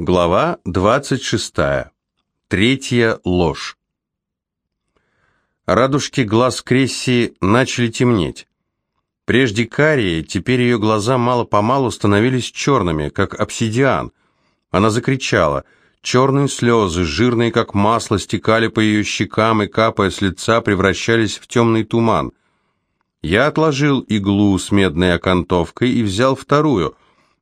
Глава 26. Третья ложь. Радужки глаз Кресси начали темнеть. Прежде карие, теперь ее глаза мало-помалу становились черными, как обсидиан. Она закричала. Черные слезы, жирные как масло, стекали по ее щекам и, капая с лица, превращались в темный туман. Я отложил иглу с медной окантовкой и взял вторую,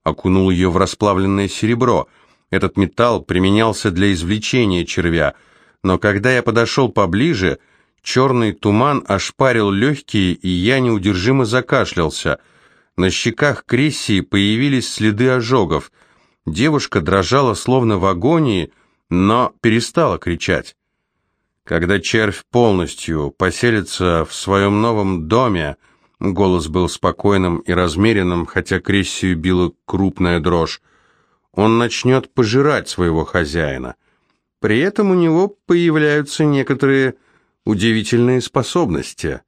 окунул ее в расплавленное серебро — этот металл применялся для извлечения червя, но когда я подошел поближе, черный туман ошпарил легкие, и я неудержимо закашлялся. На щеках Крессии появились следы ожогов. Девушка дрожала словно в агонии, но перестала кричать. Когда червь полностью поселится в своем новом доме, голос был спокойным и размеренным, хотя Крессию била крупная дрожь, он начнет пожирать своего хозяина. При этом у него появляются некоторые удивительные способности.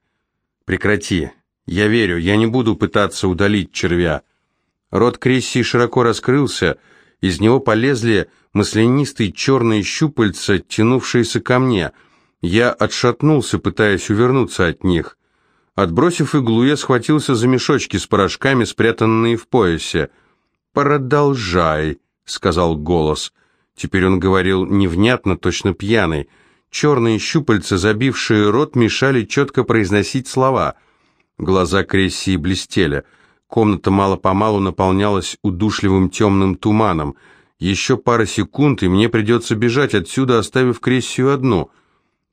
Прекрати. Я верю, я не буду пытаться удалить червя. Рот Крессии широко раскрылся, из него полезли маслянистые черные щупальца, тянувшиеся ко мне. Я отшатнулся, пытаясь увернуться от них. Отбросив иглу, я схватился за мешочки с порошками, спрятанные в поясе. «Продолжай», — сказал голос. Теперь он говорил невнятно, точно пьяный. Черные щупальца, забившие рот, мешали четко произносить слова. Глаза Крессии блестели. Комната мало-помалу наполнялась удушливым темным туманом. Еще пара секунд, и мне придется бежать отсюда, оставив Крессию одну.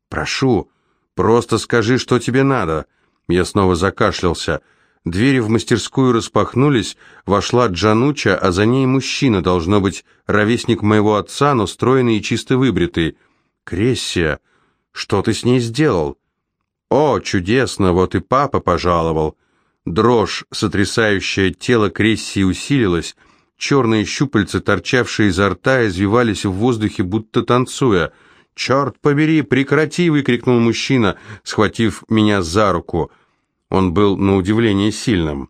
«Прошу, просто скажи, что тебе надо». Я снова закашлялся. Двери в мастерскую распахнулись, вошла Джануча, а за ней мужчина, должно быть, ровесник моего отца, но стройный и чисто выбритый. «Крессия, что ты с ней сделал?» «О, чудесно, вот и папа пожаловал». Дрожь, сотрясающая тело Крессии, усилилась. Черные щупальца, торчавшие изо рта, извивались в воздухе, будто танцуя. «Черт побери, прекрати!» — выкрикнул мужчина, схватив меня за руку — он был на удивление сильным.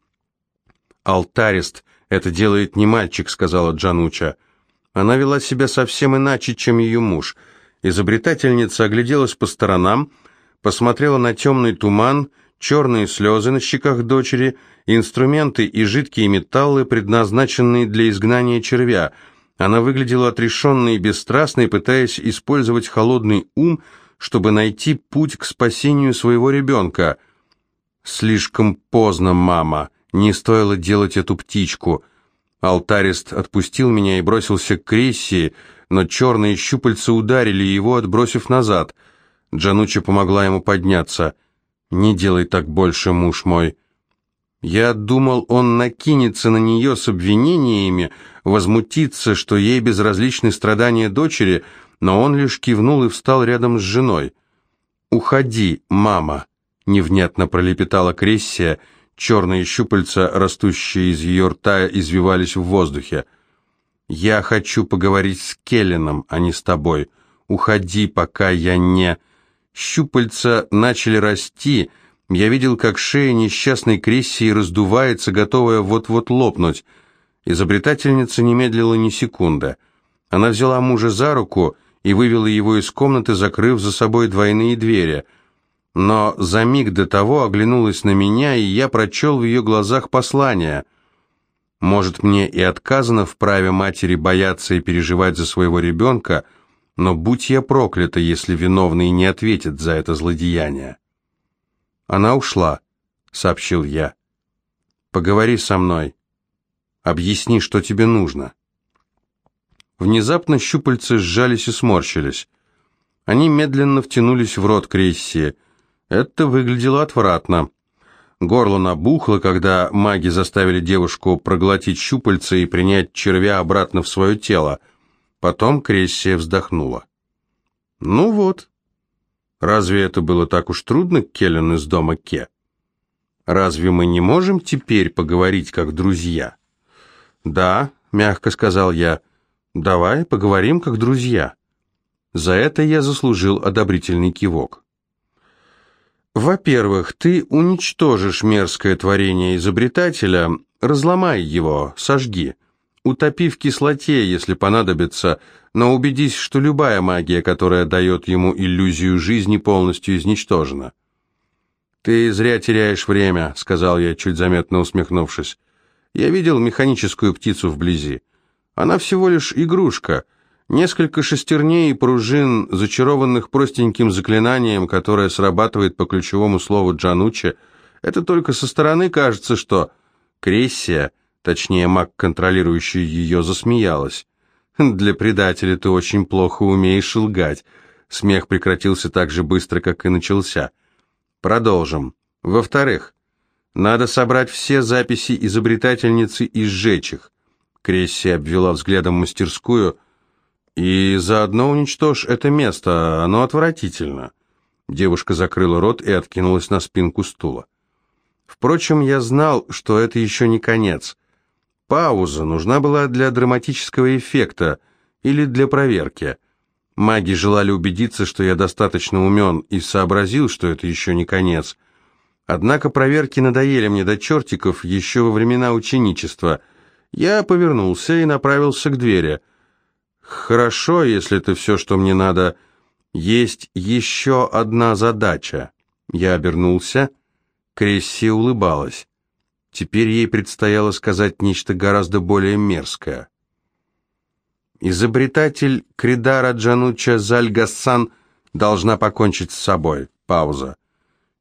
«Алтарист, это делает не мальчик», — сказала Джануча. Она вела себя совсем иначе, чем ее муж. Изобретательница огляделась по сторонам, посмотрела на темный туман, черные слезы на щеках дочери, инструменты и жидкие металлы, предназначенные для изгнания червя. Она выглядела отрешенной и бесстрастной, пытаясь использовать холодный ум, чтобы найти путь к спасению своего ребенка — «Слишком поздно, мама. Не стоило делать эту птичку». Алтарист отпустил меня и бросился к Крессии, но черные щупальца ударили его, отбросив назад. Джануча помогла ему подняться. «Не делай так больше, муж мой». Я думал, он накинется на нее с обвинениями, возмутится, что ей безразличны страдания дочери, но он лишь кивнул и встал рядом с женой. «Уходи, мама» невнятно пролепетала Крессия, черные щупальца, растущие из ее рта, извивались в воздухе. «Я хочу поговорить с Келленом, а не с тобой. Уходи, пока я не...» Щупальца начали расти. Я видел, как шея несчастной Крессии раздувается, готовая вот-вот лопнуть. Изобретательница не медлила ни секунды. Она взяла мужа за руку и вывела его из комнаты, закрыв за собой двойные двери — но за миг до того оглянулась на меня, и я прочел в ее глазах послание. Может, мне и отказано в праве матери бояться и переживать за своего ребенка, но будь я проклята, если виновный не ответит за это злодеяние. «Она ушла», — сообщил я. «Поговори со мной. Объясни, что тебе нужно». Внезапно щупальца сжались и сморщились. Они медленно втянулись в рот Крессии — это выглядело отвратно. Горло набухло, когда маги заставили девушку проглотить щупальца и принять червя обратно в свое тело. Потом Крессия вздохнула. «Ну вот. Разве это было так уж трудно, Келлен из дома Ке? Разве мы не можем теперь поговорить как друзья?» «Да», — мягко сказал я, — «давай поговорим как друзья». За это я заслужил одобрительный кивок. Во-первых, ты уничтожишь мерзкое творение изобретателя, разломай его, сожги. Утопи в кислоте, если понадобится, но убедись, что любая магия, которая дает ему иллюзию жизни, полностью изничтожена. «Ты зря теряешь время», — сказал я, чуть заметно усмехнувшись. «Я видел механическую птицу вблизи. Она всего лишь игрушка, несколько шестерней и пружин, зачарованных простеньким заклинанием, которое срабатывает по ключевому слову Джануче. Это только со стороны кажется, что Крессия — Точнее, маг, контролирующий ее, засмеялась. «Для предателя ты очень плохо умеешь лгать». Смех прекратился так же быстро, как и начался. Продолжим. Во-вторых, надо собрать все записи изобретательницы и сжечь их. Кресси обвела взглядом мастерскую. И заодно уничтожь это место, оно отвратительно. Девушка закрыла рот и откинулась на спинку стула. Впрочем, я знал, что это еще не конец. Пауза нужна была для драматического эффекта или для проверки. Маги желали убедиться, что я достаточно умен и сообразил, что это еще не конец. Однако проверки надоели мне до чертиков еще во времена ученичества. Я повернулся и направился к двери. «Хорошо, если это все, что мне надо. Есть еще одна задача». Я обернулся. Кресси улыбалась. Теперь ей предстояло сказать нечто гораздо более мерзкое. Изобретатель Кридара Джануча Зальгассан должна покончить с собой. Пауза.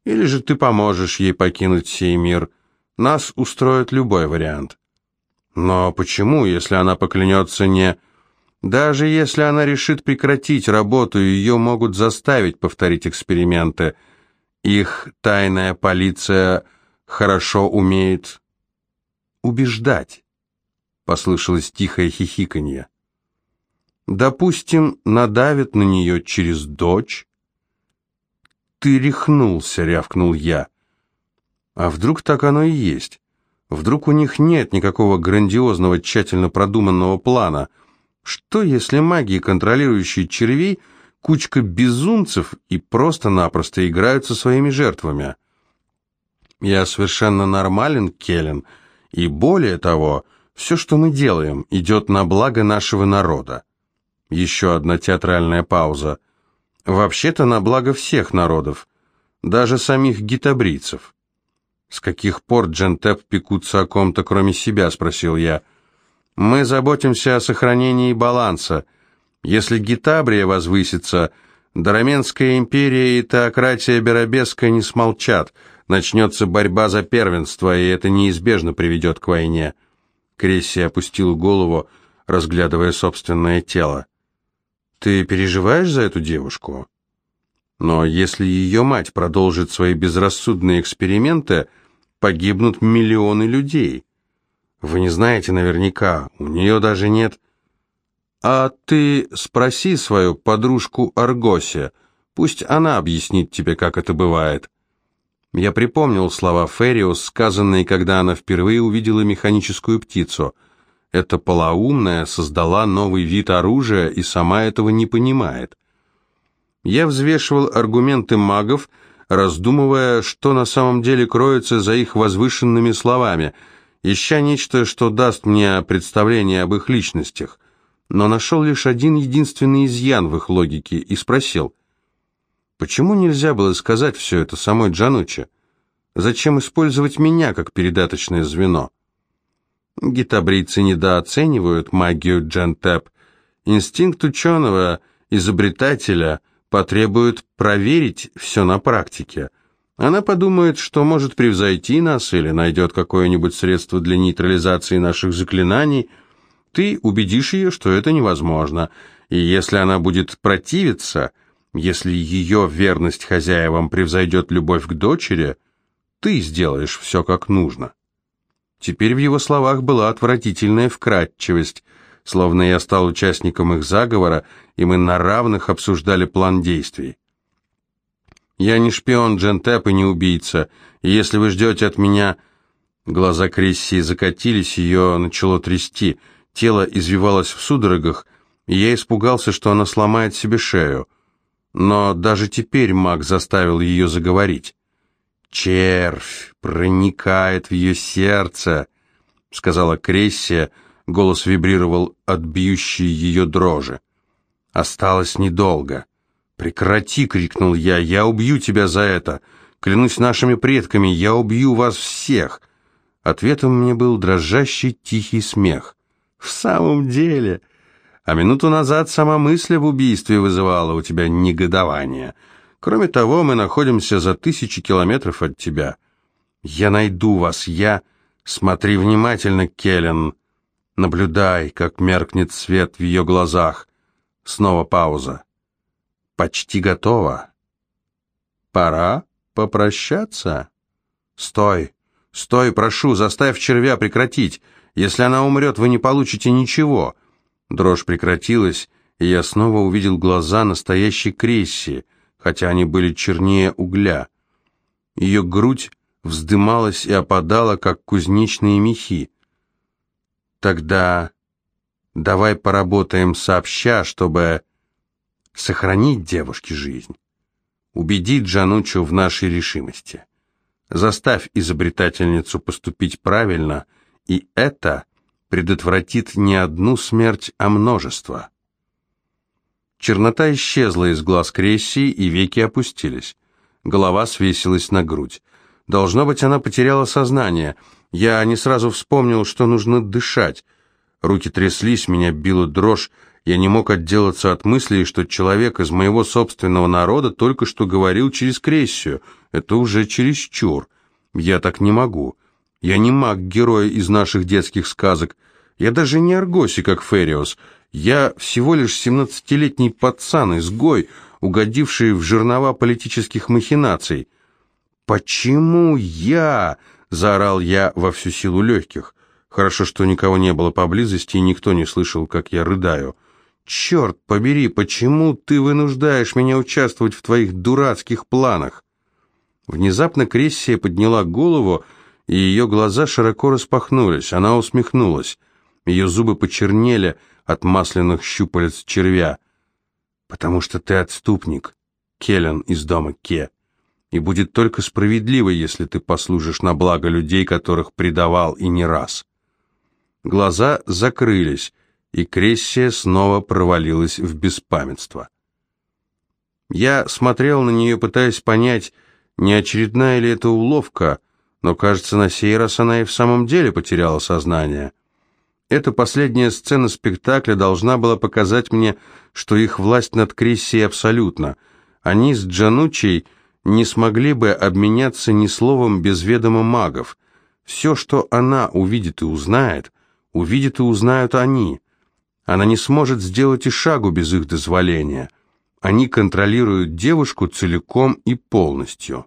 Или же ты поможешь ей покинуть сей мир. Нас устроит любой вариант. Но почему, если она поклянется не... Даже если она решит прекратить работу, ее могут заставить повторить эксперименты. Их тайная полиция хорошо умеет убеждать», — послышалось тихое хихиканье. «Допустим, надавит на нее через дочь?» «Ты рехнулся», — рявкнул я. «А вдруг так оно и есть? Вдруг у них нет никакого грандиозного, тщательно продуманного плана? Что, если магии, контролирующие червей, кучка безумцев и просто-напросто играют со своими жертвами?» Я совершенно нормален, Келлен, и более того, все, что мы делаем, идет на благо нашего народа. Еще одна театральная пауза. Вообще-то на благо всех народов, даже самих гитабрийцев. «С каких пор Джентеп пекутся о ком-то, кроме себя?» – спросил я. «Мы заботимся о сохранении баланса. Если Гитабрия возвысится, Дораменская империя и теократия Беробеска не смолчат – Начнется борьба за первенство, и это неизбежно приведет к войне. Кресси опустил голову, разглядывая собственное тело. «Ты переживаешь за эту девушку?» «Но если ее мать продолжит свои безрассудные эксперименты, погибнут миллионы людей. Вы не знаете наверняка, у нее даже нет...» «А ты спроси свою подружку Аргосе, пусть она объяснит тебе, как это бывает». Я припомнил слова Фериус, сказанные, когда она впервые увидела механическую птицу. Эта полоумная создала новый вид оружия и сама этого не понимает. Я взвешивал аргументы магов, раздумывая, что на самом деле кроется за их возвышенными словами, ища нечто, что даст мне представление об их личностях. Но нашел лишь один единственный изъян в их логике и спросил – Почему нельзя было сказать все это самой Джануче? Зачем использовать меня как передаточное звено? Гитабрийцы недооценивают магию Джентеп. Инстинкт ученого, изобретателя потребует проверить все на практике. Она подумает, что может превзойти нас или найдет какое-нибудь средство для нейтрализации наших заклинаний. Ты убедишь ее, что это невозможно. И если она будет противиться – если ее верность хозяевам превзойдет любовь к дочери, ты сделаешь все как нужно. Теперь в его словах была отвратительная вкратчивость, словно я стал участником их заговора, и мы на равных обсуждали план действий. «Я не шпион Джентеп и не убийца, и если вы ждете от меня...» Глаза Крессии закатились, ее начало трясти, тело извивалось в судорогах, и я испугался, что она сломает себе шею. Но даже теперь маг заставил ее заговорить. «Червь проникает в ее сердце», — сказала Крессия, голос вибрировал от бьющей ее дрожи. «Осталось недолго». «Прекрати!» — крикнул я. «Я убью тебя за это! Клянусь нашими предками, я убью вас всех!» Ответом мне был дрожащий тихий смех. «В самом деле...» А минуту назад сама мысль об убийстве вызывала у тебя негодование. Кроме того, мы находимся за тысячи километров от тебя. Я найду вас, я... Смотри внимательно, Келлен. Наблюдай, как меркнет свет в ее глазах. Снова пауза. Почти готово. Пора попрощаться? Стой, стой, прошу, заставь червя прекратить. Если она умрет, вы не получите ничего. Дрожь прекратилась, и я снова увидел глаза настоящей Кресси, хотя они были чернее угля. Ее грудь вздымалась и опадала, как кузнечные мехи. Тогда давай поработаем сообща, чтобы сохранить девушке жизнь. Убедить Джанучу в нашей решимости. Заставь изобретательницу поступить правильно, и это предотвратит не одну смерть, а множество. Чернота исчезла из глаз Крессии, и веки опустились. Голова свесилась на грудь. Должно быть, она потеряла сознание. Я не сразу вспомнил, что нужно дышать. Руки тряслись, меня била дрожь. Я не мог отделаться от мысли, что человек из моего собственного народа только что говорил через Крессию. Это уже чересчур. Я так не могу. Я не маг-герой из наших детских сказок. Я даже не Аргоси, как Фериос. Я всего лишь семнадцатилетний пацан, изгой, угодивший в жернова политических махинаций. «Почему я?» — заорал я во всю силу легких. Хорошо, что никого не было поблизости, и никто не слышал, как я рыдаю. «Черт побери, почему ты вынуждаешь меня участвовать в твоих дурацких планах?» Внезапно Крессия подняла голову и ее глаза широко распахнулись. Она усмехнулась. Ее зубы почернели от масляных щупалец червя. «Потому что ты отступник, Келлен из дома Ке, и будет только справедливо, если ты послужишь на благо людей, которых предавал и не раз». Глаза закрылись, и Крессия снова провалилась в беспамятство. Я смотрел на нее, пытаясь понять, не очередная ли это уловка, но, кажется, на сей раз она и в самом деле потеряла сознание. Эта последняя сцена спектакля должна была показать мне, что их власть над Криссией абсолютна. Они с Джанучей не смогли бы обменяться ни словом без ведома магов. Все, что она увидит и узнает, увидит и узнают они. Она не сможет сделать и шагу без их дозволения. Они контролируют девушку целиком и полностью.